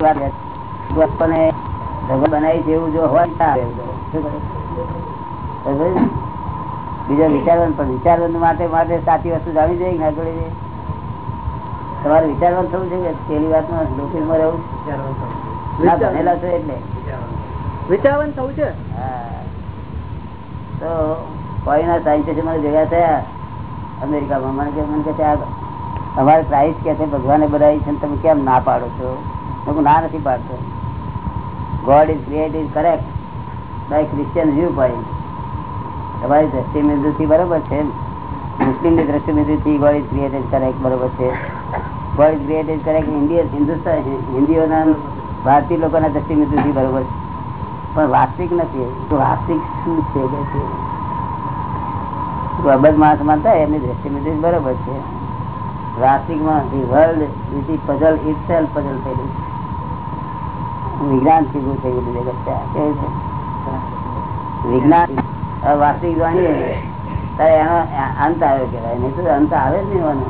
આપણને ભગવાન બનાવી છે જો હોય બીજા વિચારવાનું પણ વિચારવાનું માટે માટે સાચી વસ્તુ જાણવી જોઈએ ના જોડે તમારે વિચારવાનું થવું છે કે પેલી વાતમાં લોકીમાં રહેવું? ના ભણેલા છો એટલે. વિચારવાનું થવું છે. તો કોઈના સાયન્ટિસ્ટ મને જોયા થયા અમેરિકામાં. મને કે મને કે ત્યાં અમારે પ્રાઇસ કે છે ભગવાને બનાવી છે તમે કેમ ના પાડો છો? કીધું ના નથી પાડતો. God is create is correct by Christian viewpoint તમારી દ્રષ્ટિબિંદુથી બરોબર છે મુસ્લિમની દ્રષ્ટિબિંદુથી God is create is correct બરોબર છે. God is create is correct Indian Hindustan હિન્દીઓના ભારતીય લોકોના દ્રષ્ટિબિંદુથી બરોબર છે. પણ વાસ્તવિક નથી. તો વાસ્તવિક શું છે કે છે? અબજ માણસ માનતા એમની દ્રષ્ટિબિંદુ બરોબર છે. વાસ્તવિકમાં world is puzzle itself puzzle થયેલું છે. વિજ્ઞાન શીખવું થઈ ગયું જગત છે? વિજ્ઞાન વાસ્તવિક જાણીએ ત્યારે એનો અંત આવ્યો કહેવાય. નહીં તો અંત આવે જ નહીં એનો.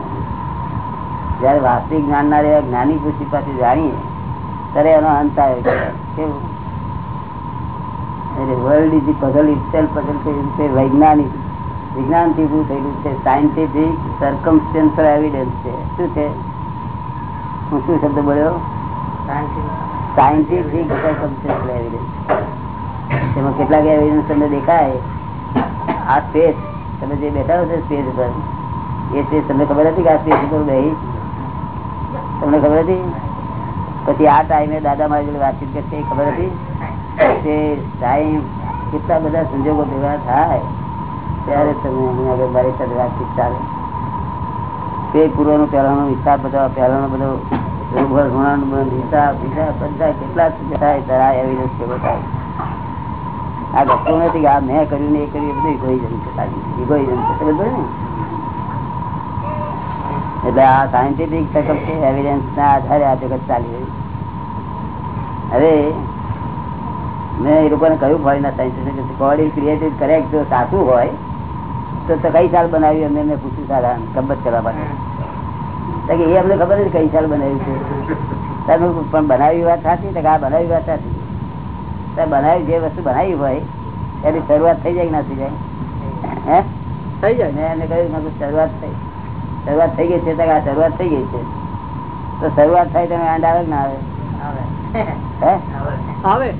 જયારે વાસ્તવિક જ્ઞાનના એવા જ્ઞાની પુસ્તક પાસે જાણીએ, ત્યારે એનો અંત આવ્યો કેવું? World is puzzle itself puzzle થયેલું છે વૈજ્ઞાનિક. વિજ્ઞાનથી ઉભું થયેલું છે? સાયન્ટિફિક સરકમસ્ટેન્શિયલ એવિડન્સ છે. શું છે? હું શું શબ્દ બોલ્યો? સાયન્ટિફિક એવિડન્સ તેમાં કેટલાક એવિડન્સ તમને દેખાય. આ સ્પેસ તમે જે બેઠા છો સ્પેસ ઉપર, એ સ્પેસ તમને ખબર હતી કે આ સ્પેસ ઉપર બેહી? તમને ખબર હતી? પછી આ ટાઈમે દાદા મારી જોડે વાતચીત કરશે, એ ખબર હતી તે ટાઈમ કેટલા બધા સંજોગો ભેગા થાય, ત્યારે તમે આગળ મારી સાથે વાતચીત ચાલે. તે પૂર્વનો પહેલાનો હિસાબ બધા પહેલાનો બધો આ ને આધારે આ જગત ચાલી રહ્યું હવે મેં એ લોકોને કહ્યું ફોરીના scientific God is created correct સાચું હોય, તો કઈ સાલ બનાવ્યું અમે મેં પૂછ્યું સારા કબત કરવા માટે. એ અમને ખબર નથી કઈ સાલ બનાવ્યું છે. તમે પણ બનાવી વાત સાચી કે આ બનાવી વાત સાચી. તો બનાવી જે વસ્તુ બનાવી હોય એની શરૂઆત થઈ જાય ના થઈ જાય? હે? થઈ જાય. મેં એને કહ્યું મેં શરૂઆત થઈ. શરૂઆત થઈ ગઈ છે તો આ શરૂઆત થઈ ગઈ છે. તો શરૂઆત થાય તો આંડ આવે ના આવે? હે આવે.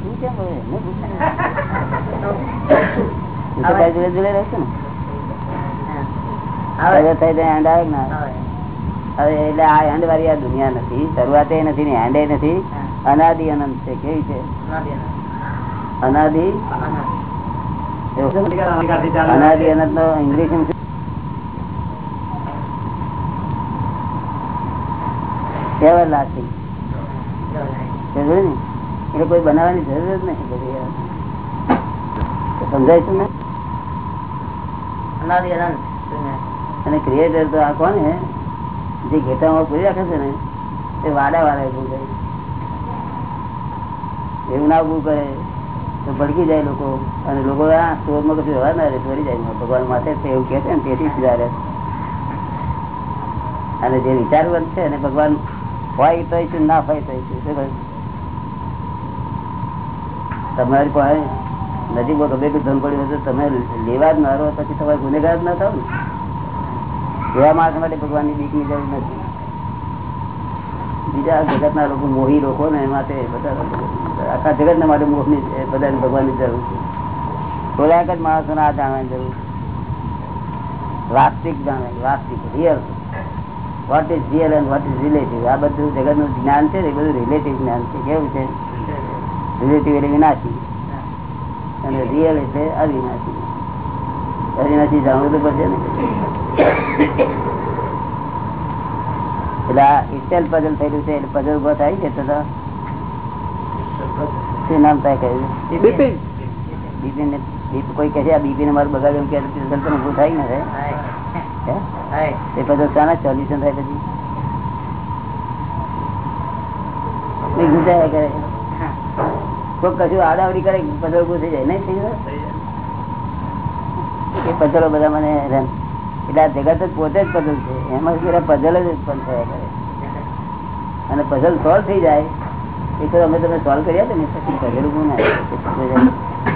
તું કેમ છે ને. શરૂઆત થાય તો આંડ આવે ના આવે? હવે એટલે આ એન્ડ વાળી આ દુનિયા નથી. શરૂઆત નથી ને એન્ડ એ નથી. અનાદિ અનંત છે. કેવી છે? અનાદિ અનાદિ? અનંત નો ઇંગ્લિશ એવર લાસ્ટિંગ એટલે કોઈ બનાવવાની જરૂર જ નથી બધી સમજાય છે ને અને ક્રિએટર તો આ કોને જે ઘેટામાં પૂરી રાખે છે ને, એ વાડા વાળા ઉભું કરે એવું ના ઉભું કરે તો ભડકી જાય લોકો. અને લોકો સ્ટોરમાં કશું હવા ના રહે, ચોરી જાય. ભગવાન માથે એવું કહે છે ને, તેથી સુધારે. અને જે વિચારવંત છે અને ભગવાન હોય તો ના હોય તો શું શું તમારી પાસે નજીક તે ધન પડ્યું હોય તો તમે લેવા જ ના રહો, પછી તમારે ગુનેગાર જ ના થાવ ને. એવા માણસ માટે ભગવાનની બીકની જરૂર નથી. બીજા જગતના લોકો મોહી લોકો ને માટે બધા આખા જગત માટે મોહની બધા ભગવાનની જરૂર છે. થોડાક જ માણસોને આ જાણવાની જરૂર વાસ્તવિક જાણે વાસ્તવિક real what is real and what is relative આ બધું જગતનું જ્ઞાન છે ને બધું રિલેટિવ જ્ઞાન છે. કેવું છે? રિલેટિવ એટલે વિનાશી. અને રિયલ એટલે અવિનાશી. અવિનાશી જાણવું તો ને. એટલે આ ઇસ્ટેલ પઝલ થયેલું છે એટલે પઝલ ઊભો થાય છે તો તો શું નામ થાય કહ્યું? બિપિન. બીપી ને કોઈ કહે છે આ બીપી ને મારું બગાડ્યું કે પઝલ પણ ઉભું થાય ને? પઝલ શાના સોલ્યુશન થાય પછી? ગુજાયા કરે. કોઈ કશું આડાવડી કરે પઝલ ઉભું થઈ જાય. નહીં થઈ જાય? એ પઝલો બધા મને એટલે આ જગત જ પોતે જ પઝલ છે. એમાં પેલા પઝલ જ ઉત્પન્ન થયા કરે અને પઝલ સોલ્વ થઈ જાય. એ તો અમે તમે સોલ્વ કર્યા હતા ને પછી પઝલ આવ્યું?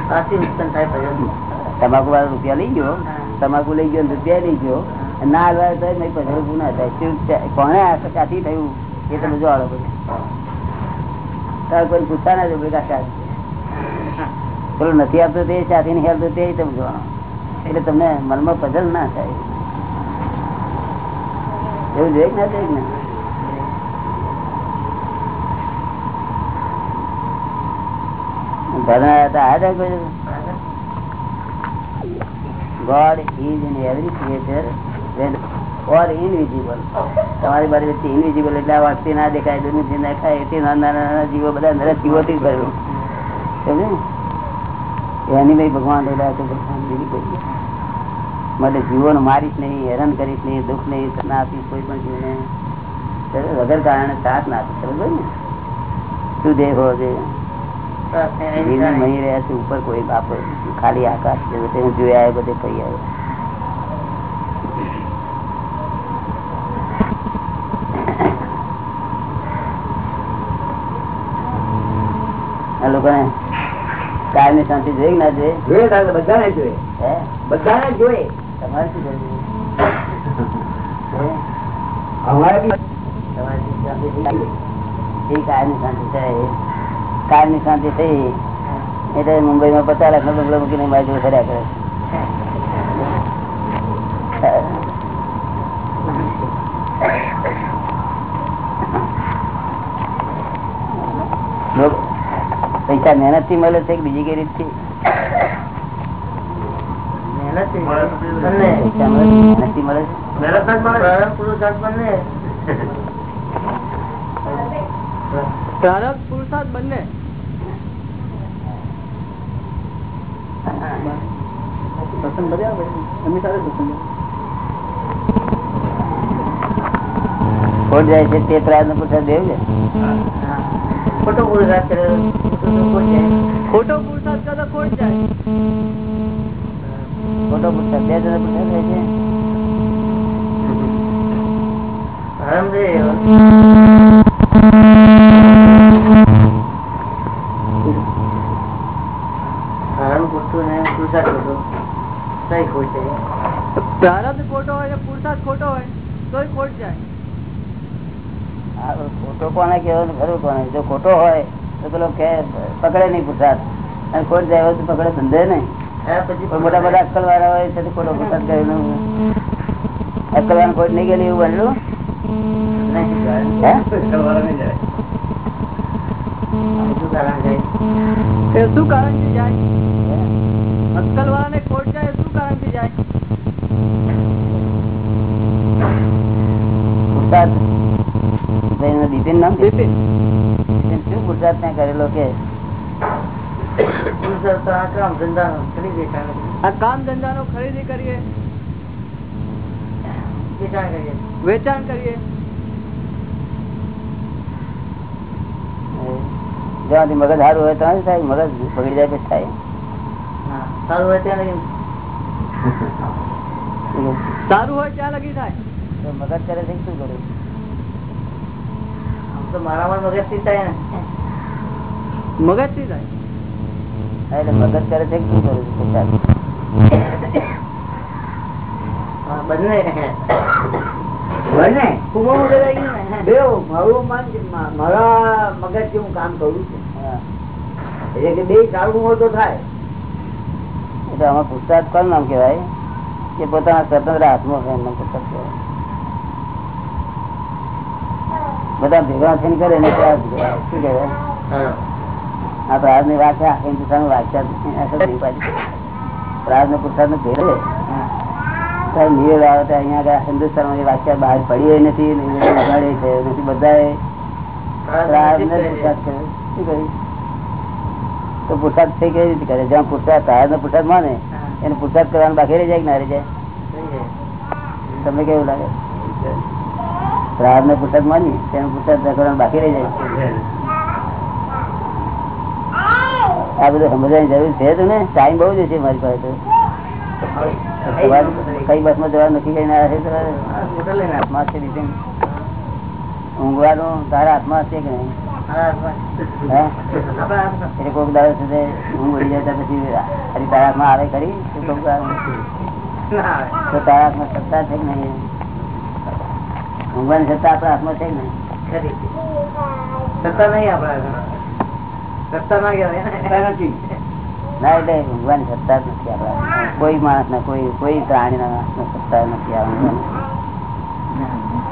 પાછી થાય પઝલ તમાકુ વાળો રૂપિયા લઈ ગયો. તમાકુ લઈ ગયો રૂપિયા લઈ ગયો. ના હલવાય તો નહીં પગેલું ના થાય કોને આ ક્યાંથી થયું? એ તમે જોડો બધું તારે કોઈ પૂછતા ના જોઈએ કાકા પેલું નથી આપતું તે ચાથી નહીં આપતું તે તમે જોવાનો એટલે તમને મનમાં પઝલ ના થાય. એવું જોઈએ ના જોઈએ ને. આ વાતથી ના દેખાય દુનિયા દેખાય, એથી નાના જીવો બધા અંદર જીવોથી જ એની ભાઈ ભગવાન રહેલા ભગવાન બીજી માટે જીવોને મારીશ નહીં હેરાન કરીશ નહીં દુઃખ નહીં ના આપીશ કોઈ પણ જીવને. વગર કારણે સાથ ના આપીશ સમજો ને? શું દેહ હોવો મહી રહ્યા છે ઉપર કોઈ બાપ ખાલી આકાશ છે તેને જોયા બધે કહી આવ્યો. લોકોને કાયમી શાંતિ જોઈ ના જોઈએ? બધાને જોઈએ. બધાને જોઈએ. તમારે શું કરવું અમારે શાંતિ થઈ? એટલે મુંબઈ માં પચાસ લાખ નો બંગલો મૂકીને મારી જોડે ફર્યા કરે. પૈસા મહેનતથી મળે છે કે બીજી કઈ રીતથી મહેનત પૈસા મળે છે? મહેનતથી મળે છે પ્રારબ્ધ પુરુષાર્થ બંને. પસંદ બધે એમની સાથે પસંદ ખોટ જાય છે તે પ્રાર્થના પૂછા દેવ છે? ખોટો પુરુષાર્થ ખોટો પુરુષાર્થ ખોટો પૂછા બે જણા પૂછા થાય છે. પ્રારબ્ધ ખોટો. હોય પુરુષાર્થ ખોટો હોય તોય ખોટ જાય. ખોટો કોને કેવો ને ખરું કોને? જો ખોટો હોય તો પેલો કે પકડે નહીં પુરસાદ. અને ખોટ જાય તો પકડે સમજે નહીં. મોટા મોટા અક્કલ વાળા હોય છે ખોટો પુરસાદ કરેલો અક્કલ વાળા ખોટ નહીં ગયેલી એવું બનેલું? શું કારણથી જાય? અક્કલ વાળાને ખોટ જાય શું કારણથી જાય? પુરસાદ. ભાઈનું નામ શું પુરસાદ ત્યાં કરેલો કે? કામ ધંધા નો ખરીદી કરીએ વેચાણ કરીએ જ્યાંથી મગજ સારું હોય ત્યાં જ થાય મગજ બગડી જાય પછી થાય સારું હોય ત્યાં લગી થાય તો મગજ કરે છે કે શું કરું મગજથી થાય હા, એટલે મગજ કરે છે શું કરું પુરસાદ બંને. બેઉ, મારું મન મા- મારા મગજ હું કામ કરું છું. એટલે કે બે ચાલુ હોય તો થાય. એટલે આમાં પુરસાદ કોણ નામ કહેવાય? કે પોતાના સ્વતંત્ર હાથમાં એમનો પુરસાદ કહેવાય. બધા ભેગા થઈને કરે ને ત્યાં શું કહેવાય? આ પ્રાર્થની વાત છે આ હિન્દુસ્તાન પ્રાર્થ ને પુરસાદનું ભેરે નિવેદ આવે તો અહીંયા હિન્દુસ્તાનમાં વાક્ય બહાર પડી નથી ઉગાડે છે નથી બધાએ. પ્રાર્થ ને પુરસાદ કર્યો. શું કર્યું તો પુરસાદ થઈ કેવી રીતે કરે? જ્યાં પુરસાદ પ્રાર્થ નો પુરસાદ માને એને પુરસાદ કરવાનું બાકી રહી જાય કે ના રહી જાય? તમને કેવું લાગે? પ્રાર્થ ને પુરસાદ માની તેનો પુરસાદ કરવાનું બાકી રહી જાય? આ બધું સમજવાની જરૂર છે તો ને ટાઈમ બહુ જ છે મારી પાસે તો. કઈ બસમાં જવાનું નક્કી કરીને આવ્યા છે હાથમાં ઊંઘવાનું? તારા હાથમાં છે કે નહીં? એટલે કોક દાડો સુધી હું ઉડી જાય તો પછી હરી તારાકમાં આવે ખરી? કોક સત્તા છે કે નહીં? ઊંઘવાની સત્તા આપણા હાથમાં છે કે નહીં? સત્તા નહીં આપડા સત્તા ના નથી ના સત્તા નથી આપણા. કોઈ માણસ ના કોઈ કોઈ પ્રાણી ના સત્તા નથી આ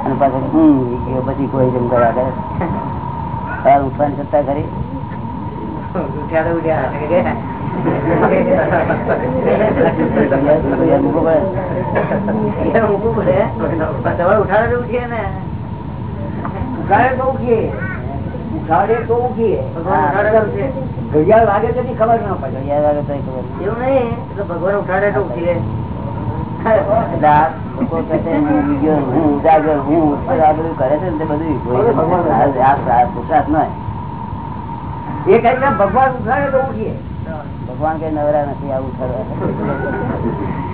અને પાછળ હું ગયો પછી કોઈ જેમ કર્યા કરે. તારે ઉઠવાની સત્તા કરી ઉઠાડે ઉઠીએ ને. ઉઠાડે તો ઉઠીએ. ઉઠાડે તો ઉઠીએ. ઘડિયાળ વાગે તો ખબર ના પડે. ઘડિયાળ વાગે તો ખબર એવું નહીં ભગવાન ઉઠાડે તો ઉઠીએ ભગવાન ઉઠાડે તો ઉઠીએ ભગવાન કઈ નવરા નથી આવું ઉઠાડવા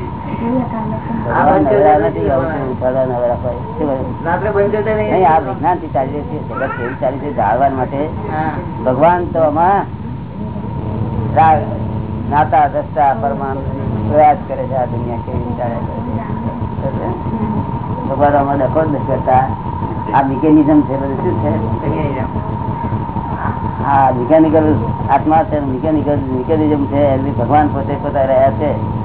ભગવાન તો આમાં નાતા દસતા પરમાન પ્રયાસ કરે છે આ દુનિયા કેવી ચાલે છે. ભગવાન આમાં ડખો જ નથી કરતા. આ મિકેનિઝમ છે બધું શું છે? હા મિકેનિકલ આત્મા છે મિકેનિકલ મિકેનિઝમ છે ભગવાન પોતે પોતા રહ્યા છે?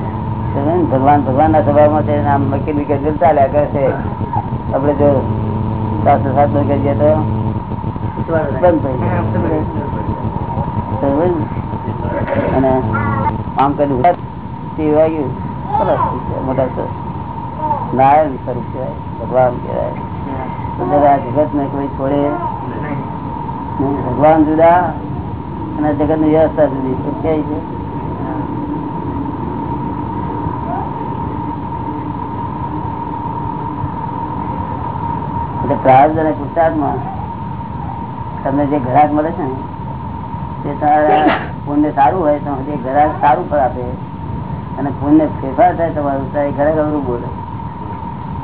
ભગવાન ભગવાન ના સ્વભાવમાં છે આમ મિકેનિકલ ચાલ્યા કરે આપડે જો સાતસો સાત નો કહીએ તો બંધ થઈ અને આમ કર્યું વાગ્યું. ગયા. મોટા નારાયણ સ્વરૂપ કહેવાય, ભગવાન કહેવાય. જગત ને કોઈ છોડે ભગવાન જુદા અને જગતની વ્યવસ્થા જુદી. શું કહે છે? એટલે પ્રાર્થ અને પુરુષાર્થમાં તમને જે ઘરાક મળે છે ને તે તમારા પુણ્ય સારું હોય તો જે ઘરાક સારું ફળ આપે અને પુણ્ય ફેરફાર થાય તમારું તો એ ઘરે અવરું બોલે.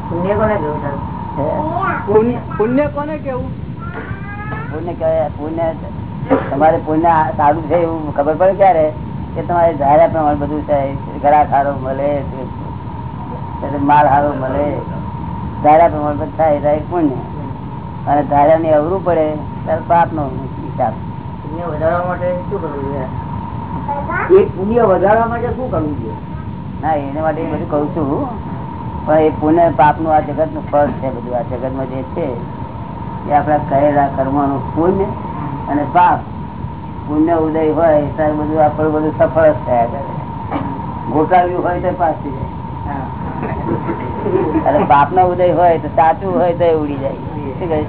પુણ્ય કોને કેવું સર પુણ્ય કોને કેવું પુણ્ય કહેવાય પુણ્ય તમારે પુણ્ય સારું છે એવું ખબર પડે ક્યારે? કે તમારે ધાર્યા પ્રમાણે બધું થાય ઘરાક સારો મળે માલ સારો મળે. ધાર્યા પ્રમાણે બધું થાય ત્યારે પુણ્ય અને ધારા ને અવરું પડે ત્યારે પાપ નો હિસાબ. પુણ્ય વધારવા માટે શું કરવું જોઈએ? એ પુણ્ય વધારવા માટે શું કરવું જોઈએ? ના એના માટે બધું કઉ છું. પણ એ પુણ્ય પાપનું આ જગતનું ફળ છે બધું. આ જગતમાં જે છે એ આપડા કરેલા કર્મનું પુણ્ય અને પાપ. પુણ્ય ઉદય હોય ત્યારે બધું આપણું બધું સફળ જ થયા કરે. ગોટાવ્યું હોય તો પાછી જાય. અને પાપ નો ઉદય હોય તો સાચું હોય તો ઉડી જાય. શું કહે?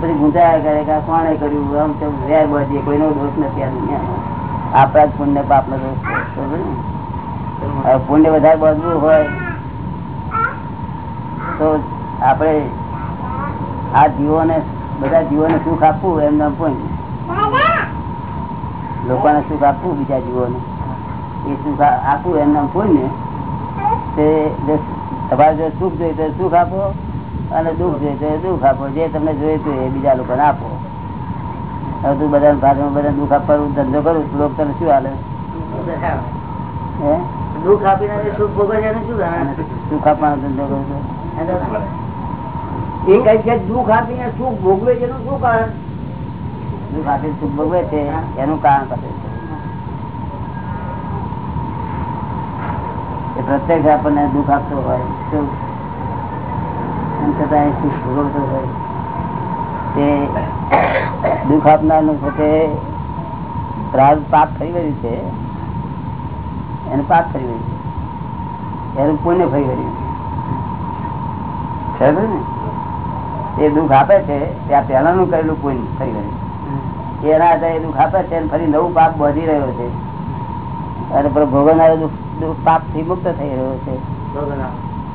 પછી ગુંજાયા કરે કે કોણે કર્યું? આમ તેમ વેર બધી કોઈનો દોષ નથી આ દુનિયામાં આપણા જ પુણ્ય પાપ દોષ છે? પુણ્ય વધારે બધવું હોય તો આપણે આ જીવોને, બધા જીવોને સુખ આપવું એમને પુણ્ય લોકોને સુખ આપવું બીજા જીવોને. એ સુખ આપવું એમના પુણ્ય તે તમારે જો સુખ જોઈએ તો સુખ આપો અને દુઃખ જોઈએ તો દુઃખ આપો. જે તમને જોઈતું એ બીજા લોકોને આપો. હવે તું બધા ભાગમાં બધા દુઃખ આપવાનું ધંધો કરું તો લોકો તને શું હાલે? હે? દુઃખ આપીને સુખ છે શું આપવાનો ધંધો કરું તો એ કઈ છે દુઃખ આપીને સુખ ભોગવે છે એનું શું કારણ? દુઃખ આપીને સુખ ભોગવે છે એનું કારણ કરે છે. એ પ્રત્યેક આપણને દુઃખ આપતો હોય શું એમ છતાં સુખ ભોગવતો હોય. તે દુઃખ આપનારનું છે તે પ્રારબ્ધ પાપ ફરી ગયું છે. એનું પાપ ફરી ગયું છે. એનું પુણ્ય ફરી ગયું છે. ને? એ દુઃખ આપે છે ત્યાં પહેલાનું કરેલું પુણ્ય ફરી ગયું એના આધારે દુઃખ આપે છે ફરી નવું પાપ વધી રહ્યો છે. અને ભોગવનારો દુઃખ પાપથી મુક્ત થઈ રહ્યો છે.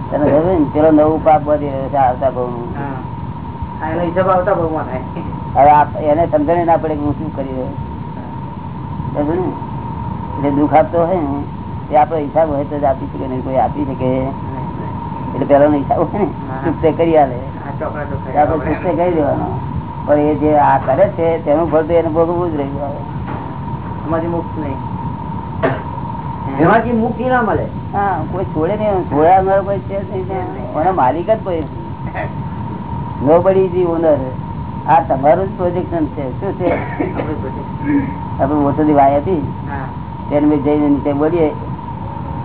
તને ખબર ને પેલો નવું પાપ વધી રહ્યો છે આવતા ભાવનું હવે એને સમજણ ના પડે કે હું શું કરી રહ્યો છું. ને? એટલે દુઃખ આપતો હોય ને એ આપણો હિસાબ હોય તો જ આપી શકે નહીં કોઈ આપી શકે. એટલે પેલો હિસાબ હોય ને ચૂકતે કરી આલે. આ ચોકડા તો તો ચૂકતે કરી દેવાનો. પણ એ જે આ કરે છે તેનું ફળ તો એને ભોગવવું જ રહ્યું. એમાંથી મુક્ત નહીં. એમાંથી મુક્તિ ના મળે. હા કોઈ છોડે નહીં છોડ્યા વગર કોઈ છે એનો માલિક જ કોઈ નો બડી જી ઓનર આ તમારું જ પ્રોજેક્શન છે. શું છે? આપણી મોટી વાય હતી તેને મેં જઈને નીચે બોલીએ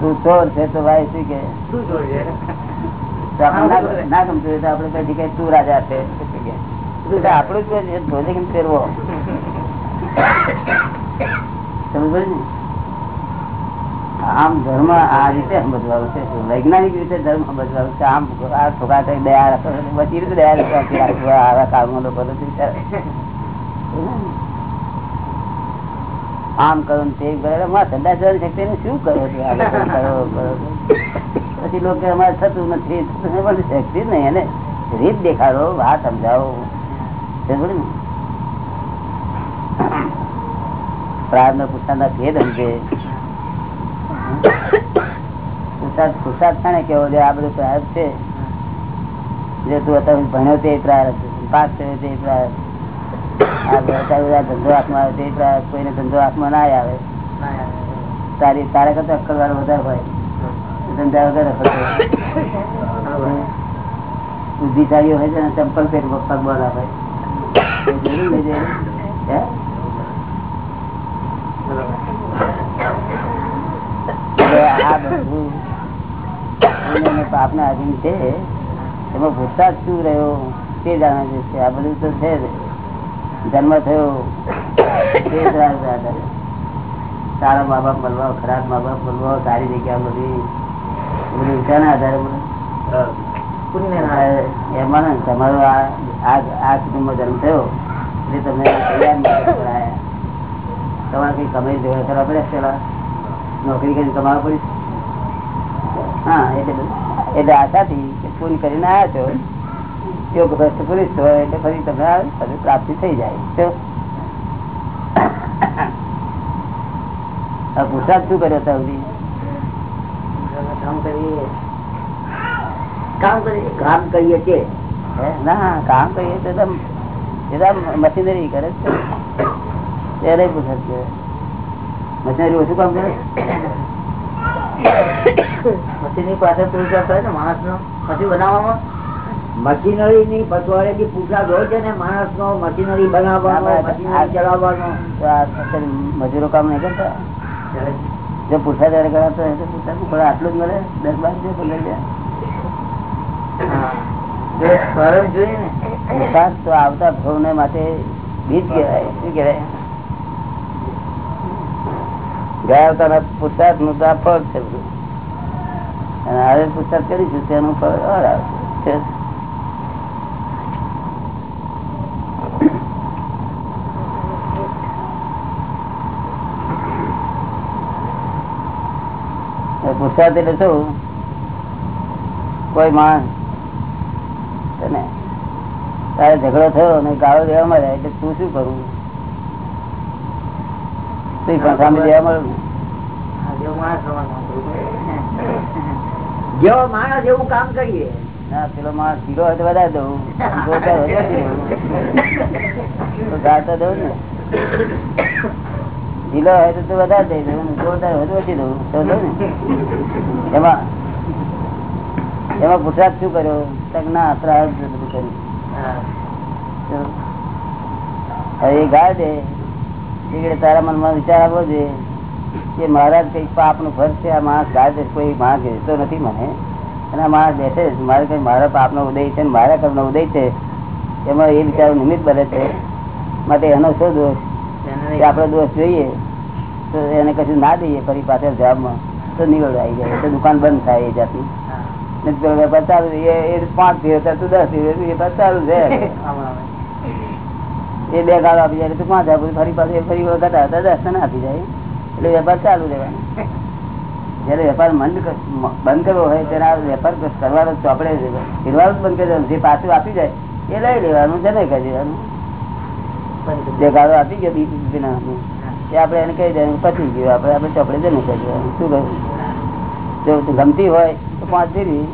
તું ચોર છે તો ભાઈ શું કે? ના- ગમતું હોય તો આપણે પછી કે તું રાજા છે. આપણું જ પ્રોજેક્ટ ફેરવો સમજ ને? આમ ધર્મ આ રીતે સમજવાનું છે. વૈજ્ઞાનિક રીતે ધર્મ સમજવાનું છે. આમ આ ઠોકા થઈ દયા બધી રીતે દયા આવા કામમાં લોકો આમ કરો તે કરો. ધંધા શક્તિ ને શું કરો પછી લોકો અમારે થતું નથી. શક્તિ નહીં. એને રીત દેખાડો, વાત સમજાવો. સમજ્યું ને? પ્રાર્થના પુસ્તકના ભેદ સમજે પુસ્તક પુસ્તક છે કેવો છે? આ બધું પ્રાર્થ છે? જે તું અત્યારે ભણ્યો તે પ્રાર્થ પાસ થયો તે પ્રાર્થ આ અત્યારે બધા ધંધો હાથમાં આવે તે પ્રાર્થ કોઈને ધંધો હાથમાં ના આવે. તારી તારા કરતા અક્કલ વાળો વધારે હોય. ધંધા વગર બુદ્ધિશાળીઓ હોય. છે ને ચંપલ પેટ પગ બોલા હોય જોયું ને જે? હે? એટલે આ બધું પુણ્ય અને પાપના અધીન છે એમાં પુરસાદ શું રહ્યો તે જાણે છે આ બધું તો છે જ. જન્મ થયો તે જ રાજ આધારે. સારા મા બાપ મળવા ખરાબ મા બાપ મળવા સારી જગ્યા બધી બધું શાના આધારે મળે? એમાં ને તમારો આ આ- આ કુટુંબમાં જન્મ થયો એટલે તમે તૈયાર માટે કરાયા. તમારે કઈ કમાઈ જોડે કરવા પડે પેલા નોકરી કરીને કમાવા પડી હા એટલે બધું. એટલે આશાથી પૂરી કરીને આવ્યા છો યોગ ભ્રષ્ટ પુરુષ હોય એટલે ફરી તમને પ્રાપ્તિ થઈ જાય. તો પુરસાદ શું કર્યો હતા કામ કરીએ. છીએ? ના કામ કરીએ તો મશીનરી કરે છે. ત્યારે પુરસાદ મશીનરી ઓછું કામ કરે? મશીનની પાછળ પુરુષાર્થ થાય ને માણસ નો પછી બનાવવામાં? મશીનરી ની પછવાડેથી પુરસાદ હોય છે ને માણસ નો મશીનરી બનાવવાનો મશીનરી ચલાવવાનો તો આ અત્યારે મજૂરો કામ નહીં કરતા? જો પૂછા ત્યારે કરાતો હોય તો પૂછા. થોડા આટલું જ મળે? દસ બાર છે પંદર છે હા. જો જોઈએ ને. તો આવતા ભવને માટે બીજ કહેવાય. શું કહેવાય? ગયા અવતારના પુરસાદનું તો ફળ છે અને હવે પુરસાદ કરીશું, તેનું ફળ અર આવશે. પુરસાદ એટલે શું? કોઈ માણસ તારે ઝઘડો થયો અને ગાળો દેવા મળે એટલે તું શું કરવું તું પણ સામે દેવા મળે જેવો માણસ પ્રમાણે કામ કરવું પડે. જેવો માણસ એવું કામ કરીએ. ના પેલો માણસ ઢીલો હોય તો વધારે દઉં. ઓછી દઉં. તો ગાળ તો દઉં ને. ઢીલો હોય તો વધારે દઈ દઉં. જોરદાર હોય તો ઓછી દઉં. તો ને. એમાં એમાં ગુજરાત શું કર્યો? તક ના બધું કર્યું. એ ગાય દે. એટલે તારા મનમાં વિચાર આવવો જોઈએ કે મહારાજ કઈ પાપનું ફળ છે આ માણસ ગાય કોઈ માણસ બેસતો નથી મને. અને આ માણસ બેસે મારે કઈ મારા પાપ નો ઉદય છે મારા કર્મ નો ઉદય છે એમાં એ વિચાર નિમિત્ત બને છે. માટે એનો શું દોષ? આપડે દોષ જોઈએ તો એને કશું ના દઈએ ફરી પાછળ જવાબમાં. તો નિવડ આવી જાય તો દુકાન બંધ થાય એ જાતની. પેલો એ પાંચ દિવસ તું દસ દિવસ એ ચાલુ છે. એ બે ગાળો આપી જાય તો પાંચ આપું ફરી પાછું ફરી વખત આવતા તો દસ ને આપી જાય. એટલે વેપાર ચાલુ રહેવાનો. જયારે વેપાર બંધ કરવો હોય ત્યારે વેપાર કરવાનો ચોપડે ફેરવાનું બંધ કરી દેવાનું. જે પાછું આપી જાય, એ લઈ લેવાનું જમે કહી દેવાનું. જે ગાળો આપી ગયો બી, બીના એ આપણે એને કહી દેવાનું પછી ગયું. આપણે આપણે ચોપડે જમે કહી દેવાનું. શું કહ્યું? જો ગમતી હોય, તો પાંચ ધીરી.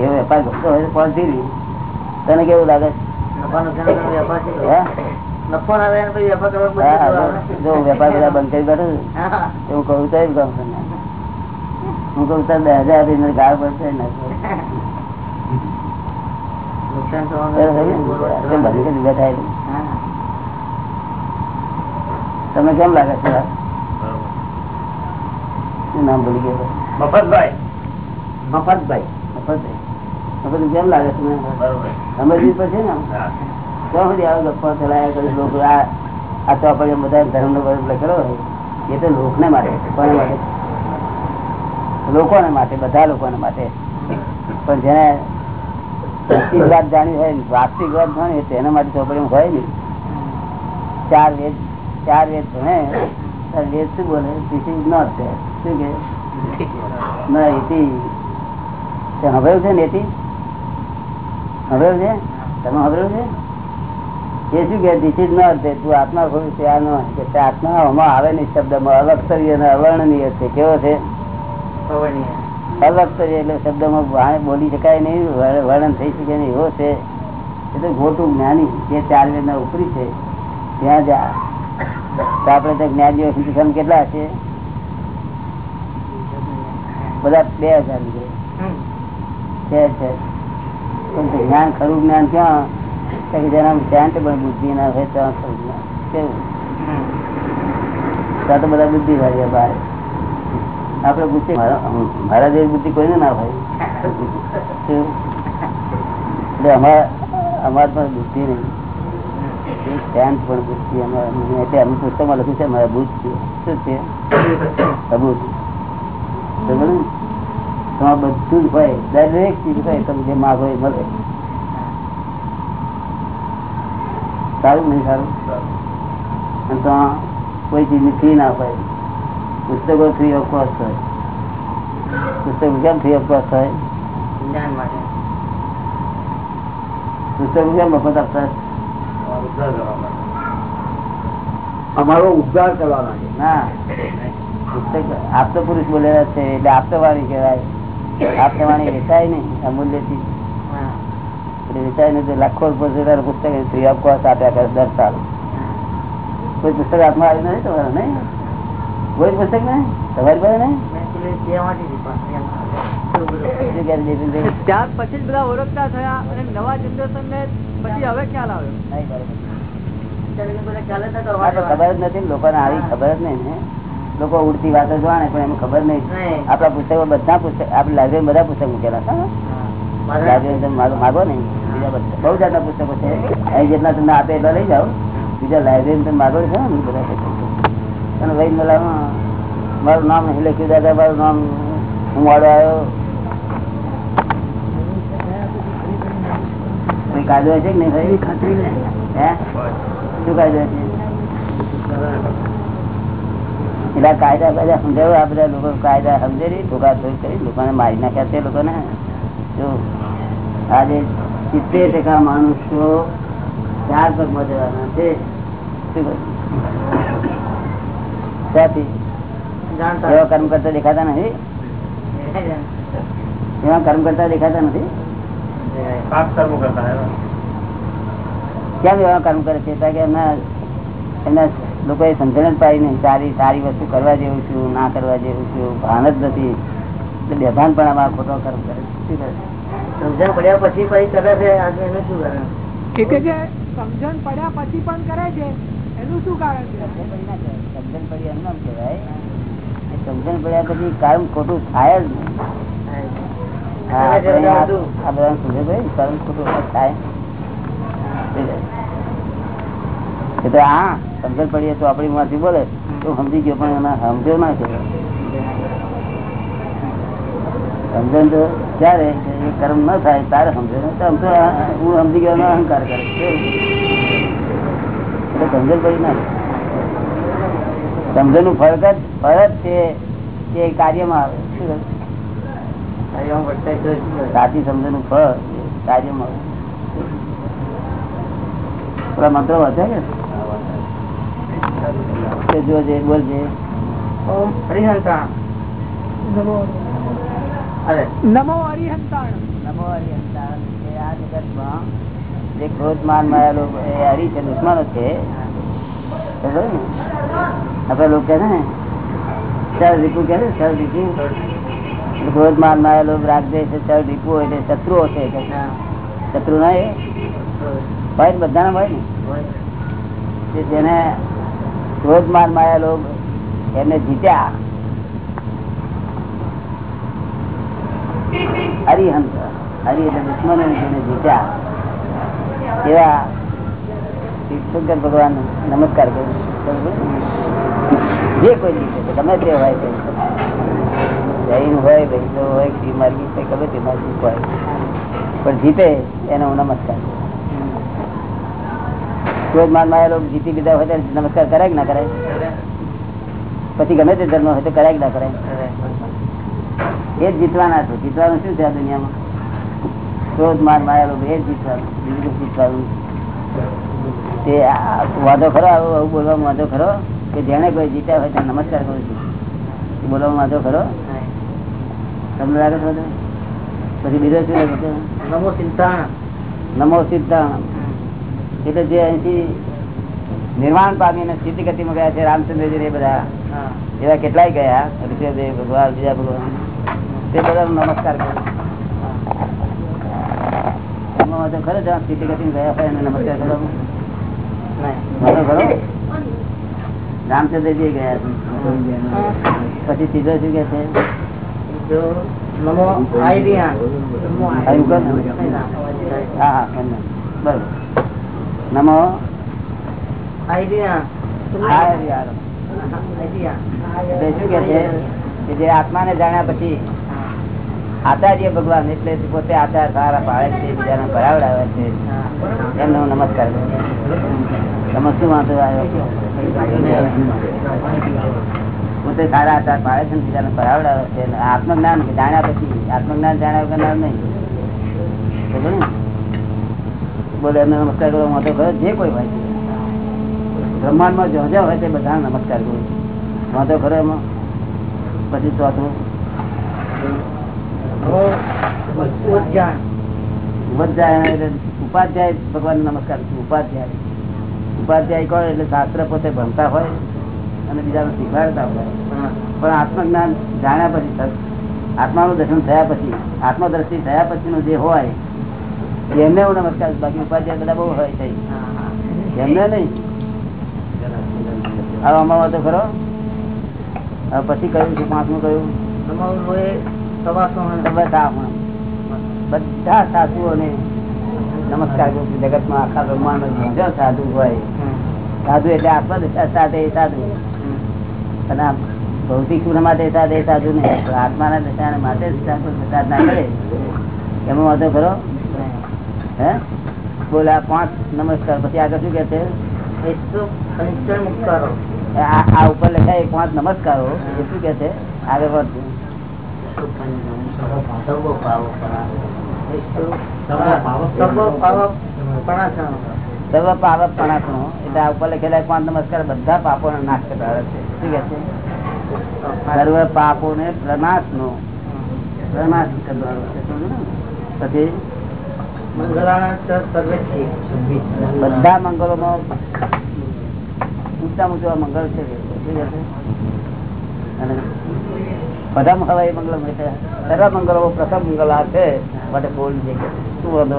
એવો વેપાર ગમતો હોય, તો પાંચ ધીરી. તને કેવું લાગે. જો વેપાર બધા બંધ કરી બેઠો. હા. તો હું કહું તો એમ કહું છું હું કહું તો બે હજાર આપીને ગાળ પડશે ને. તમને કેમ લાગે છે? નામ ભૂલી ગયો મફતભાઈ મફતભાઈ મફતભાઈ. કેમ લાગે છે સમજવી પડશે ને ક્યાં સુધી આવો ગપ્પા ચલાયા કરે લોકો? આ આ બધા ધર્મ નો એ તો લોકને માટે કોને માટે? લોકોને માટે બધા લોકોને માટે. પણ જેને વાત જાણી હોય ને, વાસ્તવિક વાત જાણી તેના માટે ચોપડી હોય ને ચાર વેદ ચાર વેદ ભણે ત્યારે વેદ શું બોલે? ધીસ ઇઝ નોટ શું કે? ના એથી છે ને એથી હંભળ્યું છે? તમે હંભળ્યું છે? એ શું કે ધીસ ઇઝ નોટ તું આત્મા ખોલું છે આ નો. કે આત્મા આમાં આવે નહીં શબ્દમાં અવક્ષરીય અને અવર્ણનીય છે. કેવો છે? પવનીય. એટલે શબ્દમાં બોલી શકાય નહીં વર્ણન થઈ શકે નહીં. એવો છે. એ તો ખોટું જ્ઞાની જે ચાર વેદના ઉપરી છે. ત્યાં જા તો આપણે તો જ્ઞાનીઓ હિન્દુસ્તાન કેટલા છે? બધા બે હજાર છે. જ્ઞાન, ખરું જ્ઞાન ક્યાં? જેના શાંત પણ બુદ્ધિ ના હોય ત્યાં ખરું જ્ઞાન? કેવું? તો બધા બુદ્ધિ ભાઈ બહાર આપડે બુદ્ધિ મારા જેવી બુદ્ધિ કોઈને ના ભાઈ. અમારા અમારે બુદ્ધિ નહીં. એ પણ બુદ્ધિ અમે પુસ્તકમાં લખ્યું છે, મારા બુદ્ધ છે. શું છે? ને? તમારે બધું જ હોય દરેક ચીજ હોય તમે જે માગો એ મળે. સારું નહીં સારું? અને તો કોઈ ચીજની ફી ના હોય. પુસ્તકો ફ્રી ઓફ કોસ્ટ હોય. પુસ્તકો કેમ ફ્રી ઓફ કોસ્ટ હોય? જ્ઞાન માટે. પુસ્તકો કેમ મફત આપતા? હોય? અમારો ઉદ્ધાર કરવા માટે. ના. પુસ્તક આપતો પુરુષ બોલેલા છે એટલે આપતવાણી કહેવાય. આપતવાણી વેચાય નહીં અમૂલ્યથી એટલે વેચાય નહીં લાખો રૂપિયા પુસ્તક ફ્રી ઓફ કોસ્ટ આપ્યા કરે દર સાલ. કોઈ પુસ્તક હાથમાં આવ્યું નથી તમારું નહીં. કોઈ પુસ્તક નહીં? તમારી પાસે નહીં? ત્યાર પછી બધા ઓળખતા થયા અને નવા જનરેશન ને પછી હવે ખ્યાલ આવ્યો. ખબર જ નથી ને લોકોને આવી ખબર જ નહીં ને. લોકો ઉડતી વાતો જાણે પણ એમ ખબર નહીં. આપડા આપણા પુસ્તકો બધા પુસ્તક આપડે લાઇબ્રેરી બધા પુસ્તક મૂકેલા છે મારા- લાઇબ્રેરી માગો માગો ને બીજા બધા બહુ જાતના પુસ્તકો છે. અહીં જેટલા તમને આપે એટલા લઈ જાઓ. બીજા લાઇબ્રેરી તમે માગો છો ને બધા પુસ્તકો. અને વૈન મેલામાં મારું નામ લખ્યું દાદા મારું નામ હું વાળો આવ્યો. કોઈ કાયદો છે કે નહીં? ખાતરી હે? શું કાયદો છે એટલે આ કાયદા બધા સમજાવો આ બધા લોકો કાયદા સમજે નહીં ઠોકા ઠોક કરી લોકોને મારી નાખ્યા છે લોકોને. જો આજે સિત્તેર ટકા માણસો ચાર પગમાં જવાના છે શું કહ્યું? ત્યાંથી જાણતા એવા કર્મ કરતા દેખાતા નથી? એવા કર્મ કરતા દેખાતા નથી? કેમ એવા કર્મ કરે છે? કારણ કે એમના એમના લોકોએ સમજણ જ પાડી નહીં સારી સારી વસ્તુ કરવા જેવું છું ના કરવા જેવું છું ભાન જ નથી. એટલે બેભાન પણ આમાં ખોટો કર્મ કરે શું કરે? સમજણ પડ્યા પછી પછી કરે છે એનું શું કરે કે કે સમજણ પડ્યા પછી પણ કરે છે એનું શું કારણ છે? સમજણ પડી ના કહેવાય. સમજણ પડી એમ નામ કહેવાય. સમજણ પડ્યા પછી કર્મ ખોટું થાય જ નહીં. આ સમજણ પડી કર્મ ખોટું થાય. એ તો હા સમજણ પડીએ તો આપણી માંથી બોલે. તો સમજી ગયો પણ એના સમજો ના છે. સમજણ તો એ કર્મ ન થાય તારે સમજે ને આ હું સમજી ગયો અહંકાર કરે એટલે સમજણ પડી ના સમજણનું ફરક જ ફરજ છે કે એ કાર્યમાં આવે? સાચી સમજણનું ફળ કાર્યમાં આવે. થોડા મંત્રો વધે તે જોજે બોલજે. ઓમ હરિહંતા. અરે. નમો હરિહંતાણ. નમો હરિહંતાણ. કે આ જગતમાં જે ક્રોધ માન માયા લોભ એ હરી છે દુશ્મનો છે. આપડે લોકો કે ને સર રીપુ કે સર રીપુ ક્રોધ માન માયા લોભ છે સર રીપુ એટલે શત્રુઓ છે કે શત્રુ ના એ હોય ને બધાના હોય ને? જેને ક્રોધ માન માયા લોક એમને જીત્યા. હરિહંસ હરિ એટલે દુશ્મનો જીત્યા. એવા શંકર ભગવાન નમસ્કાર કરું જે કોઈ જીતે છે, ગમે તે હોય જૈન હોય વૈષ્ણવ હોય શ્રી માર્ગી ગમે તે માર્ગી હોય. પણ જીતે એનો નમસ્કાર કરું. ક્રોધ માન લોકો જીતી લીધા હોય નમસ્કાર કરાય કે ના કરાય? પછી ગમે તે ધર્મ હોય તો કરાય કે ના કરાય? એ જ જીતવાના છો. જીતવાનું શું છે આ દુનિયામાં? ક્રોધ માન માયા લોકો એ જ જીતવાનું. બીજું જીતવાનું. તે વાંધો ખરો આવું બોલવામાં વાંધો ખરો કે જેને કોઈ જીત્યા હોય તેને નમસ્કાર કરું છું. બોલવામાં વાંધો ખરો? તમને લાગે છે પછી બીજો શું લાગે છે? નમો ચિંતા નમો સિદ્ધાંત એટલે જે અહીંથી નિર્માણ પામીને સ્થિતિ ગતિમાં ગયા છે રામચંદ્રજી એ બધા એવા કેટલાય ગયા. ઋષભદેવ ભગવાન બીજા ભગવાન તે બધા નમસ્કાર કરું ખરો જ્યાં સ્થિતિ ગતિમાં ગયા હોય એને નમસ્કાર કરો? રામચંદ્રજી ગયા છે. પછી સીધો શું કે છે? નમો હા હા બરોબર. નમો. કે જે આત્માને જાણ્યા પછી આચાર્ય ભગવાન એટલે પોતે આચાર સારા પાડે છે બીજાને ભરાવડાવે છે એમને નમસ્કાર તમે શું વાંધો આવ્યો? પોતે સારા આચાર પાડે છે બીજાને કરાવડાવે છે આત્મજ્ઞાન જાણ્યા પછી આત્મજ્ઞાન જાણ્યા વગર નહીં? બોલે નમસ્કાર કરો વાંધો કરો જે કોઈ હોય. બ્રહ્માંડમાં જો જ્યાં હોય તે બધા નમસ્કાર કરું વાંધો ખરો એમાં? પછી ચોથું ઉપાધ્યાય. ભગવાન નમસ્કાર ઉપાધ્યાય. ઉપાધ્યાય કોણ? એટલે શાસ્ત્ર પોતે ભણતા હોય અને બીજાને શીખવાડતા હોય. પણ આત્મજ્ઞાન જાણ્યા પછી આત્માનું દર્શન થયા પછી આત્મદ્રષ્ટિ થયા પછીનું જે હોય એમને હું નમસ્કાર બાકી ઉપાધ્યાય બધા બહુ હોય થઈ એમને નહીં. હવે અમારો તો ખરો પછી કયું છે પાંચમું કયું? બધા સાધુઓને નમસ્કાર કરું છું. જગતમાં આખા બ્રહ્માંડ સાધુ હોય. સાધુ એટલે આત્મદશા સાથે સાધુ. અને ભૌતિક ગુણ માટે સાધે સાધુ નહીં. આત્માના દશાને માટે સાધના કરે. એમાં વાંધો ખરો હે? બોલે પાંચ નમસ્કાર પછી આગળ શું કે છે આ ઉપર લખાય પાંચ નમસ્કારો એ શું કે છે આગળ વધતું સર્વ પાવક એટલે આ ઉપર લખેલા પાંચ નમસ્કાર બધા પાપો નાશ કરતા છે. શું કે છે સર્વ પાપો ને પ્રનાશ નો પ્રનાશ કરવાનો છે. પછી? મંગળાના મંગલો માં ઊંચા ઊંચા મંગલ છે બધા મંગલ એ મંગળ સર્વ મંગલો પ્રથમ મંગલ આ છે, માટે બોલ છે શું વાંધો?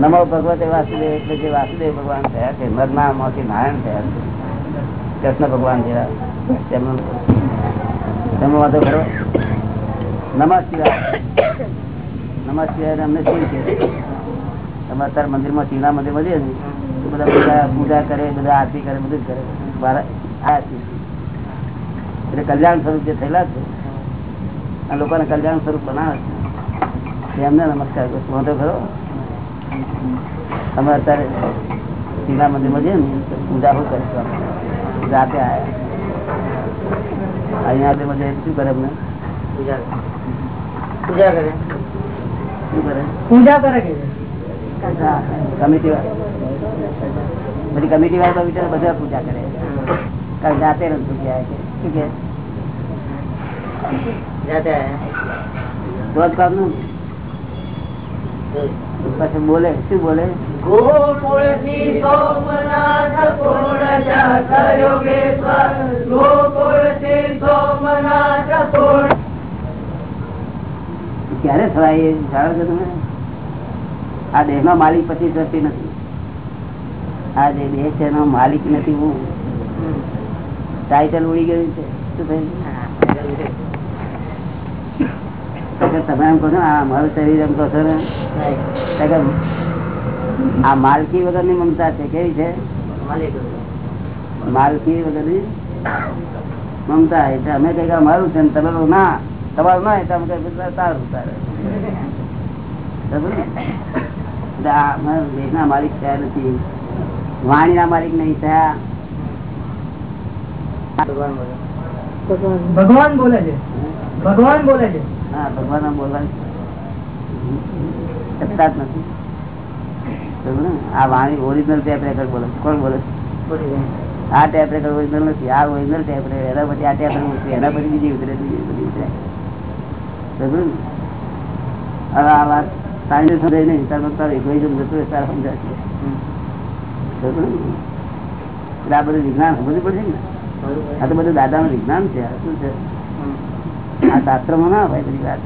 નમો ભગવતે વાસુદેવ, એટલે જે વાસુદેવ ભગવાન થયા છે મરના માંથી નારાયણ થયા છે, કૃષ્ણ ભગવાન જેવા. તેમનો તેમનો વાંધો ખરો? નમઃ શિવાય નમઃ શિવાય અમને શિવ છે? તમે અત્યારે મંદિરમાં શિવના મંદિર જઈએ ને તો બધા પૂજા પૂજા કરે, બધા આરતી કરે, બધું જ કરે. એટલે કલ્યાણ સ્વરૂપ જે થયેલા છે, આ લોકોને કલ્યાણ સ્વરૂપ બનાવે છે. એમને નમસ્કાર કરું. વાંધો ખરો? તમે અત્યારે શિવના મંદિરમાં જઈએ ને પૂજા શું કરીશું? જાતે આયા. અહીંયા બધે શું કરે અમને પૂજા પૂજા કરે. પૂજા કરે કે? કમિટી બધી કમિટી વાળા બગીચા બધા પૂજા કરે. કારણ જાતે રમતું પૂજા છે. શું કે? જાતે તો જ કામનું? પછી બોલે શું બોલે? સોમનાથ પૂર્ણ જાત યોગેશ્વર ગોકુળથી સોમનાથ પૂર્ણ ક્યારે એ જાણો છો તમે? આ દેહ નો માલિક પછી થતી નથી. આ જે દેહ છે એનો માલિક નથી હું. ટાઇટલ ઉડી ગયું છે. શું થયું? તમે એમ કહો છો, આ મારું શરીર એમ કહો છો ને? આ માલકી વગરની મમતા છે, કેવી છે? માલકી વગરની મમતા, એટલે અમે કઈ અમારું છે ને તમે ના તમારું ના એટલે અમે તારું તારે દેશના માલિક થયા નથી. વાણીના માલિક નહીં થયા. ભગવાન બોલે. છે. ભગવાન બોલે છે. હા ભગવાન બોલવાની સત્તા જ નથી? આ વાણી ઓરિજિનલ ટેપ રેકર્ડ બોલે. કોણ બોલે આ ટેપ રેકર્ડ ઓરિજિનલ નથી. આ ઓરિજિનલ ટેપ રેકર્ડ એના પછી આ ટેપ રેકર્ડ એના પછી બીજી ઉતરે બીજી ઉતરે? હવે આ વાત સાયન્સ સમજાય આ બધું વિજ્ઞાન ને? તો બધું દાદાનું વિજ્ઞાન છે શું છે? આ ના વાત.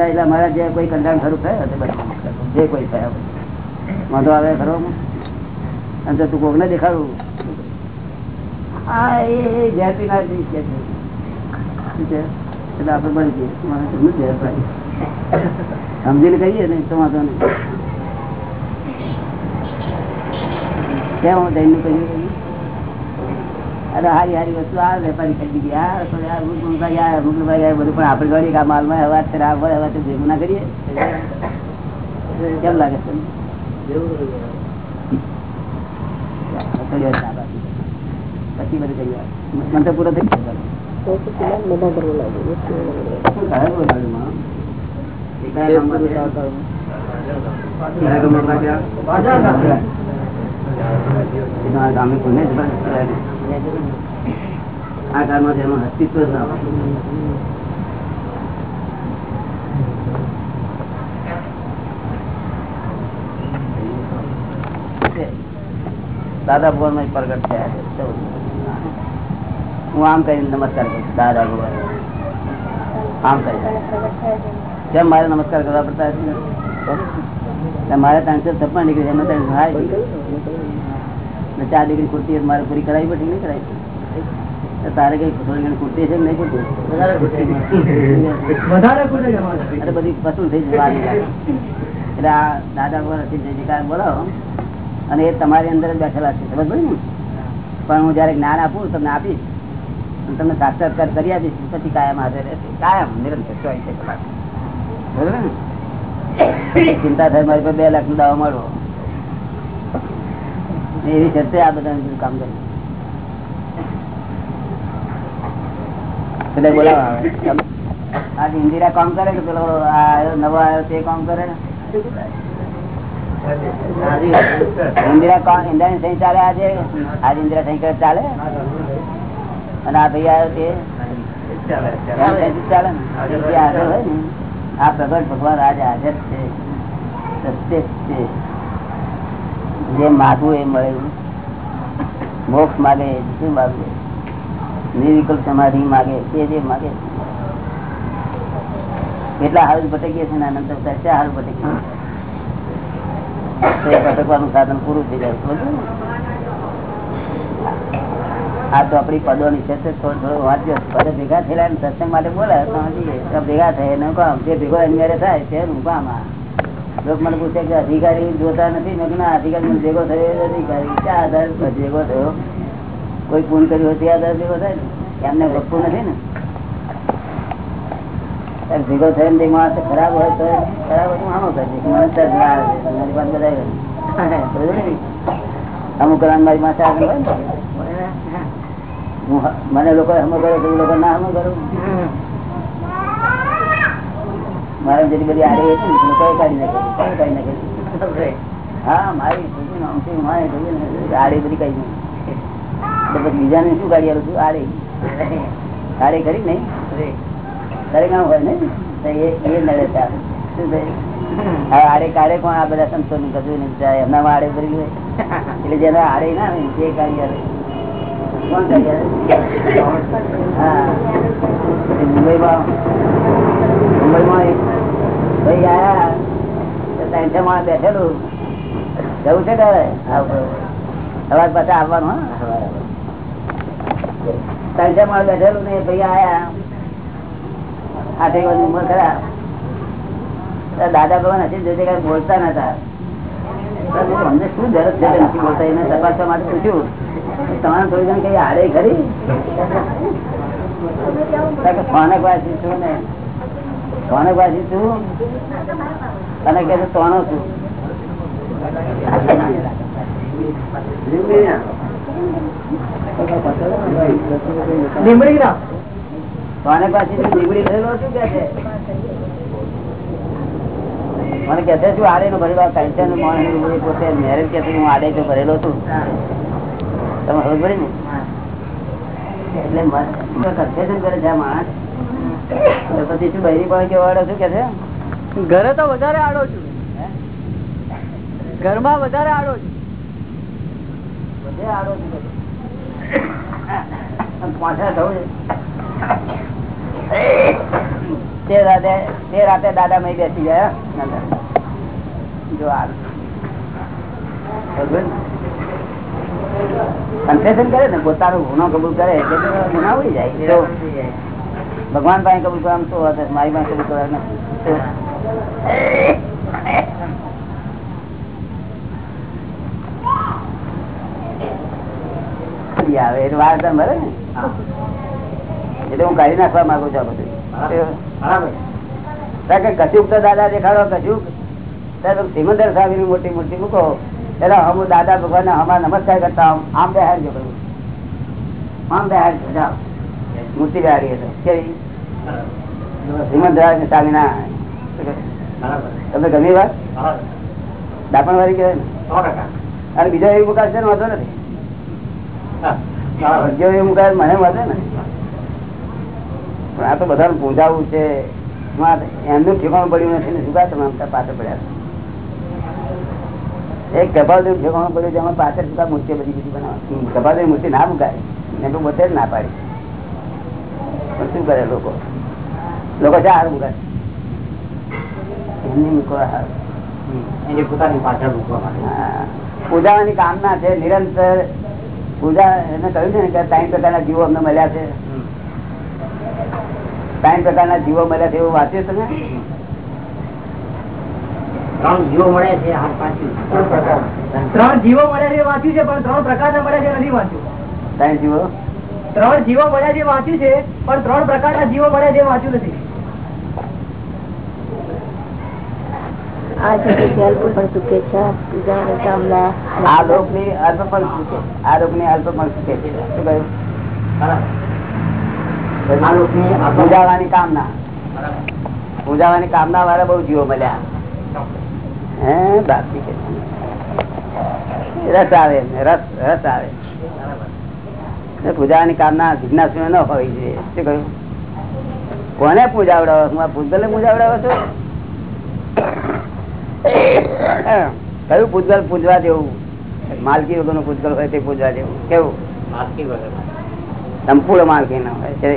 એટલે અમારા જે કોઈ કંટાળ ખરું થયો જે કોઈ થયા વાંધો આવે ખરો? અને તું કોકને દેખાડું? હા એ છે, કે છે. શું છે? એટલે આપણે બની જઈએ. મને તમને સમજીને કહીએ ને તો વાંધો નહીં. કેમ હું દૈનિક કહ્યું અરે હારી હારી વસ્તુ આ વેપારી ખરીદી ગયા આ પછી આ બધું પણ આપણે ગળી કે આ માલમાં હવા છે આ હોય હવા છે ભેગું ના કરીએ? કેમ લાગે છે છે આ બાજુ. પછી બધું કર્યું મને તો પૂરો થઈ આ કાળમાં તેનું અસ્તિત્વ જ ના દાદા ભગવાનમાં પ્રગટ થયા છે. હું આમ કરીને નમસ્કાર કરું દાદા ભગવાન. આમ કરી કેમ મારે નમસ્કાર કરવા પડતા મારે ત્રણસો છપ્પન ડિગ્રી એમાં ત્રણ હાય ચાર ડિગ્રી કુર્તી મારે પૂરી કરાવી પડે નહીં કરાવી તારે કઈ થોડી ઘણી ખોટી છે નહીં કુર્તી. અરે બધી પસંદ થઈ જવાની એટલે આ દાદા ભગવાન જગ્યાએ બોલાવો અને એ તમારી અંદર જ બેઠેલા છે સમજ ને? પણ હું જયારે જ્ઞાન આપું તમને આપીશ. તમને સાક્ષાત્કાર કરી આપીશ પછી કાયમ હાજર રહેશે. કાયમ નિરંતર ચોવીસ કલાક. બરોબર ને? ચિંતા થાય મારી પર બે લાખ નો દાવો મળવો એવી શરતે આ બધા કામ કર્યું. ઇન્દિરા કામ કરે કે પેલો આ આવ્યો, નવો આવ્યો તે કામ કરે? ઇન્દિરા ઇન્દિરા સહી ચાલે આજે? આજે ઇન્દિરા સહી ચાલે? અને આ ભાઈ આવ્યો તે ચાલે. ને? આ પ્રગટ ભગવાન આજે હાજર છે સત્ય છે. જે માગવું એ મળે. મોક્ષ માગે શું માગવું નિર્વિકલ્પ સમાધિ માગે તે જે માગે. કેટલા હાલ ભટકીએ છે આનંદ ક્યાં હાલ ભટકીએ ભટકવાનું સાધન પૂરું થઈ જાય? આ તો આપડી પદોની છે તે થોડું થોડું વાંચ્યો પદે ભેગા થયેલા સત્સંગ માટે સમજીએ ભેગા થાય જે ભેગો અન્યારે થાય કે અધિકારી જોતા નથી? અધિકારી ભેગો થયો અધિકારી. ક્યાં આધાર ભેગો થયો? કોઈ ફોન કર્યો તે આધાર ભેગો થાય ને? એમને વખતું નથી ને? ભેગો થયો ને માણસ ખરાબ હોય તો ખરાબ હોય માનો આનો કરે મને તો જ આવે. છે. મારી પાસે બધા અમુક મારી માથે આગળ હોય ને? મને લોકો હમો કરો તો લોકો ના હમો કરો મારે જેટલી બધી આડી હતી લોકોએ કાઢી નાખી? કઈ કાઢી નાખી? હા, મારી આડી બધી કઈ નહીં બીજાને શું કાઢી આવું છું? આડી. આડી કરી નહીં? દરેક હોય ને? એ નડે ત્યાં શું આડે કાળે કોણ આ બધા સંતો નું કદું નહીં એમના આડે ભરી હોય. એટલે જેના આડે ના હોય, તે કાર્ય કરે. મુંબઈમાં મુંબઈમાં એક બેઠેલું ને ભાઈ આયા આઠેક વર્ષની ઉંમર ખરા દાદા ભગવાન હજી જે કઈ બોલતા નતા. અમને શું જરૂર છે બોલતા? એને તપાસવા માટે પૂછ્યું. તમારે થોડી જણ કઈ આડે ખરી? કોને પાછી છું ને. કોને પાછી છું? તને કે તોણો છું. લીમડી ના? સોનક વાસી છું નીકળી ગયેલો કે છે? મને કે છે શું આડે નો ભરેલો પેન્શન મોણ પોતે મેરેજ કે હું આડે તો ભરેલો છું. તમે ખબર પડી ને? એટલે કન્સેશન કરે છે આ માણસ. પછી શું બહેરી પણ કેવાડો શું કે છે? ઘરે તો વધારે આડો છું? ઘરમાં વધારે આડો છું. બધે આડો પાછા થવું તે રાતે તે રાતે દાદા મય બેસી ગયા. જો હાલ કન્ફેશન કરે ને પોતાનો ગુનો કબૂલ કરે એટલે ગુના હોય જાય. તો ભગવાન પાસે કબૂલ કરવા શું વાત મારી પાસે કબૂલ કરવા નથી. આવે એટલે વાર તો મરે ને. એટલે હું કાઢી નાખવા માંગુ છું બધું. કારણ કે કશુંક તો દાદા દેખાડો ત્યારે સિમંદર સાહેબની મોટી મૂર્તિ મૂકો. એટલે હમ દાદા ભગવાન હમણાં નમસ્કાર કરતા આમ- બેહાડજો બધું. આમ બેહાડજો જાઓ. મૂર્તિ બેહાડી હતો સિમંદર સ્વામી ના તમને ગમી વાત? દાપણ વાળી કહેવાય ને? અને બીજો એવી મુકાશ છે ને વાંધો નથી. બીજો એવી મુકાશ મને વાંધો ને પણ આ તો બધાને પૂજાવું છે. એમાં એમનું ઠેકાણું પડ્યું નથી ને શું કા તમે પાછળ પડ્યા એક કપાલદેવ ઠેકાણું પડ્યું એમાં પાછળ શું મૂર્તિ બધી બીજી બનાવવા કપાલદેવ મૂર્તિ ના મુકાય. એમ તો જ ના પાડી. પણ શું કરે લોકો? લોકો છે હાર મુકાય. એમની મૂકવા હારું. એની પોતાની પાછળ મૂકવા માટે. પૂજાવાની કામના છે નિરંતર પૂજા એને કહ્યું છે ને કે ત્રણ પ્રકારના જીવો અમને મળ્યા છે. ત્રણ પ્રકારના જીવો મળ્યા છે એવું વાંચ્યું તમે? ત્રણ જીવો મળે છે ત્રણ જીવો મળ્યા છે વાંચ્યું છે પણ ત્રણ પ્રકારના મળ્યા છે નથી વાંચ્યું. ત્રણ જીવો? ત્રણ જીવો મળ્યા જે વાંચ્યું છે પણ ત્રણ પ્રકારના જીવો મળ્યા જે વાંચ્યું નથી. પૂજાવાની કામના વાળા બહુ જીવો મળ્યા. હે બાકી કે રસ આવે રસ રસ આવે. ને કામના જિજ્ઞાસુ ન હોવી જોઈએ શું કહ્યું? કોને પૂજાવડાવો? હું આ પૂજગલ ને પૂજાવડાવો છો? કયું ભૂતગલ પૂજવા જેવું? માલકી વગરનું ભૂતગલ હોય તે પૂજવા જેવું. કેવું? માલકી વગર. સંપૂર્ણ માલકી ના હોય છે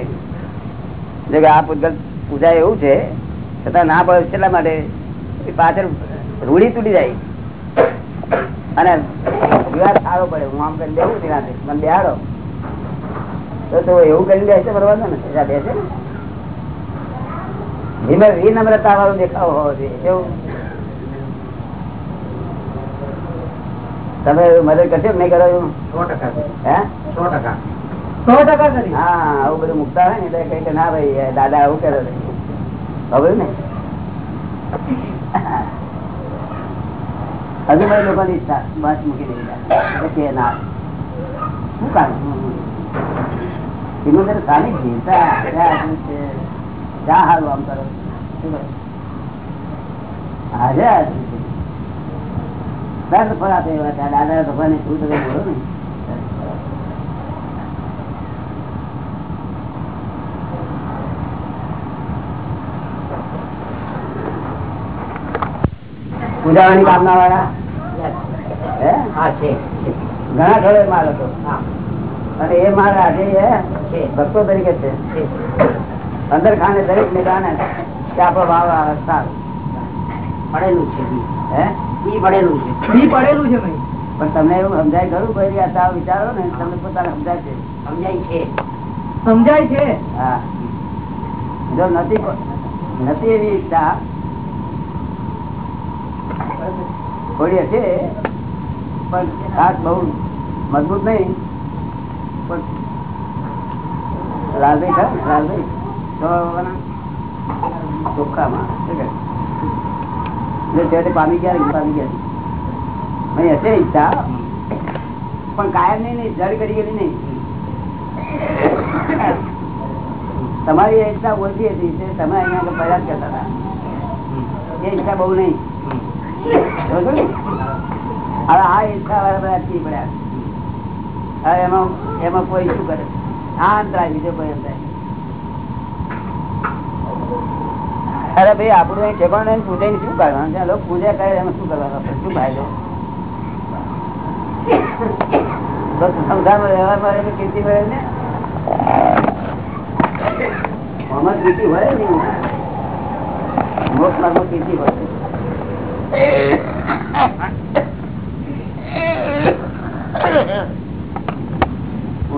જો કે આ ભૂતગલ પૂજા એવું છે છતાં ના પડે એટલા માટે પાછળ રૂડી તૂટી જાય. અને વિવાદ સારો પડે. હું આમ કરી દેવું તેનાથી. મને બેહાડો. તો તો એવું કરી દે છે બરોબર ને. એના બેસે ને. વિનમ્રતા વાળો દેખાવ હોવો જોઈએ. કેવું? તમે મદદ કરશો નહીં કરો એવું? સો ટકા. હે? સો ટકા. સો ટકા હા આવું બધું મૂકતા હોય ને એટલે કઈ કે ના ભાઈ દાદા આવું કરે છે. ખબર ને હજુ મારી લોકોની ઈચ્છા બસ મૂકી દે કે ના. શું કારણ એનું જયારે સારી જીવતા હારું આમ કરો. હાજે દાદા ભગવાને પૂજાવાની ભાવના વાળા? હે છે. ઘણા ઘરે માલ હતો. અને એ માલ આજે ભક્તો તરીકે છે. છે. અંદર ખાને દરેક ને જાણે કે આપણો ભાવ આવે સારું. પડેલું છે હે? બી પડેલું છે. બી પડેલું છે ભાઈ. પણ તમને એવું સમજાય ખરું? ભાઈ આ સાવ વિચારો ને તમને પોતાને સમજાય છે. સમજાય છે. સમજાય છે. હા. જો નથી નથી એવી ઈચ્છા થોડી હશે પણ ખાસ બહુ મજબૂત નહીં. પણ ખરા ને તો ચોખ્ખામાં? છેવટે પામી ગયા પામી ગયા. નહીં હશે ઈચ્છા પણ કાયમ નહીં નહીં જળ કરી ગયેલી નહીં. તમારી ઈચ્છા ઓછી હતી તે તમે અહીંયા પ્રયાસ કરતા હતા. એ ઈચ્છા બહુ નહીં? હવે આ ઈચ્છા વાળા બધા અટકી પડ્યા? હવે એમાં એમાં કોઈ શું કરે? આ અંતરાય, બીજો કોઈ અંતરાય અરે ભાઈ, આપણું અહીં ઠેકાણ નહીં, પૂજા શું કરવાનું? છે લોકો પૂજા કરે, એમાં શું કરવાનું શું ફાયદો? બસ સંસારમાં રહેવા મળે તો કીર્તિ મળે ને. મોહમ્મદ કીર્તિ હોય ને મોક્ષ માર્ગમાં કીર્તિ હોય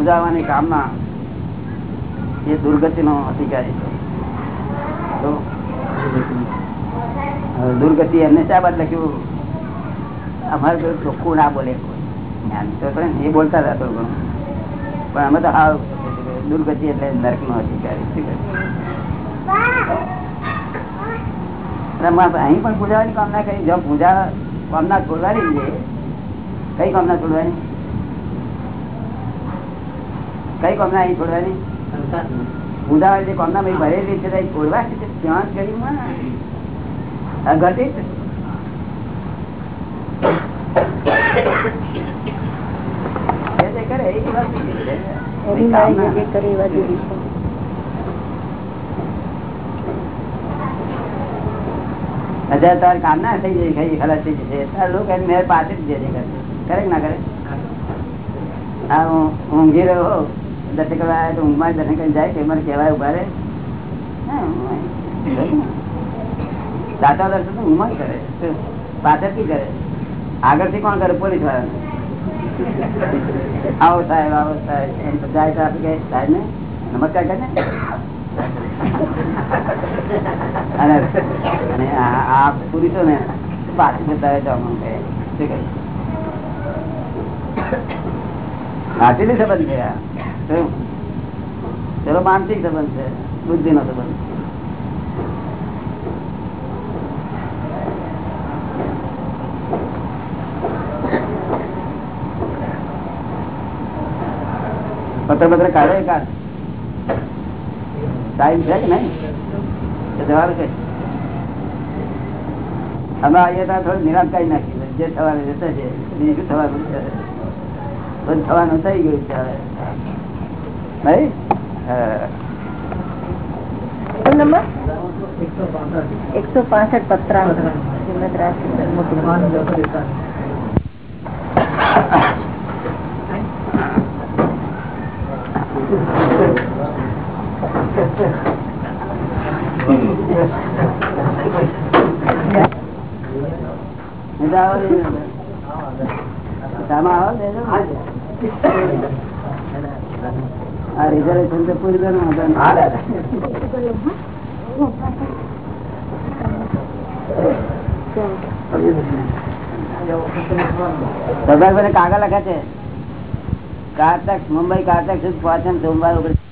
પૂજાવાની કામના એ દુર્ગતિનો અધિકારી છે. દુર્ગતિ એમને શા લખ્યું? અમારે ચોખ્ખું ના બોલે જ્ઞાન તો એ બોલતા હતા થોડું ઘણું. પણ અમે તો હા દુર્ગતિ એટલે નરક નો અધિકારી અહીં પણ પૂજાવાની કામના કરી જો પૂજા કામના છોડવાની છે, કઈ કામના છોડવાની? કઈ કામના અહીં છોડવાની? ઉદાહરણ જે કામના ભાઈ ભરેલી છે છોડવા છે કરી કરે એ વાત કરે હજાર તાર કામ ના થઈ જાય ખાઈ ખલાસ થઈ જશે. તાર લોકો એની મેળ પાસે જ જશે કરે. કરે ના કરે? આ હું ઊંઘી રહ્યો દર્શન કરવા આવ્યા તો ઊંઘમાં દર્શન કરી જાય કે મારે કહેવાય ઊભા રહે. દાતા દર્શન ઊંઘમાં કરે? પાછળથી કરે. આગળથી કોણ કરે? પોલીસવાળા આવો સાહેબ આવો સાહેબ. જાય તો આપણે સાહેબ ને? નમસ્કાર કરે અને આ- પુરુષો ને પાછી જતા હોય તો આમ કહે શું કહે? આટલી સંબંધ છે પેલો માનસિક સંબંધ છે બુદ્ધિ નો સંબંધ. પત્ર પત્ર કાઢો ટાઈમ છે કે નહીં? જવાનું છે. અમે આવીએ ત્યાં થોડું નિરાશ કાઢી નાખી જે થવાનું જતા છે. બીજું થવાનું છે? થવાનું થઈ ગયું છે હવે. નહીં? એકસો પાસઠ પત્રા આવો. શામાં આવો દેજો. આ રિઝર્વેશન તો પૂરી કરવાનું હતું. કાગળ લખે છે. કારતક મુંબઈ કારતક સુધી પહોંચે સોમવાર ઓગણીસ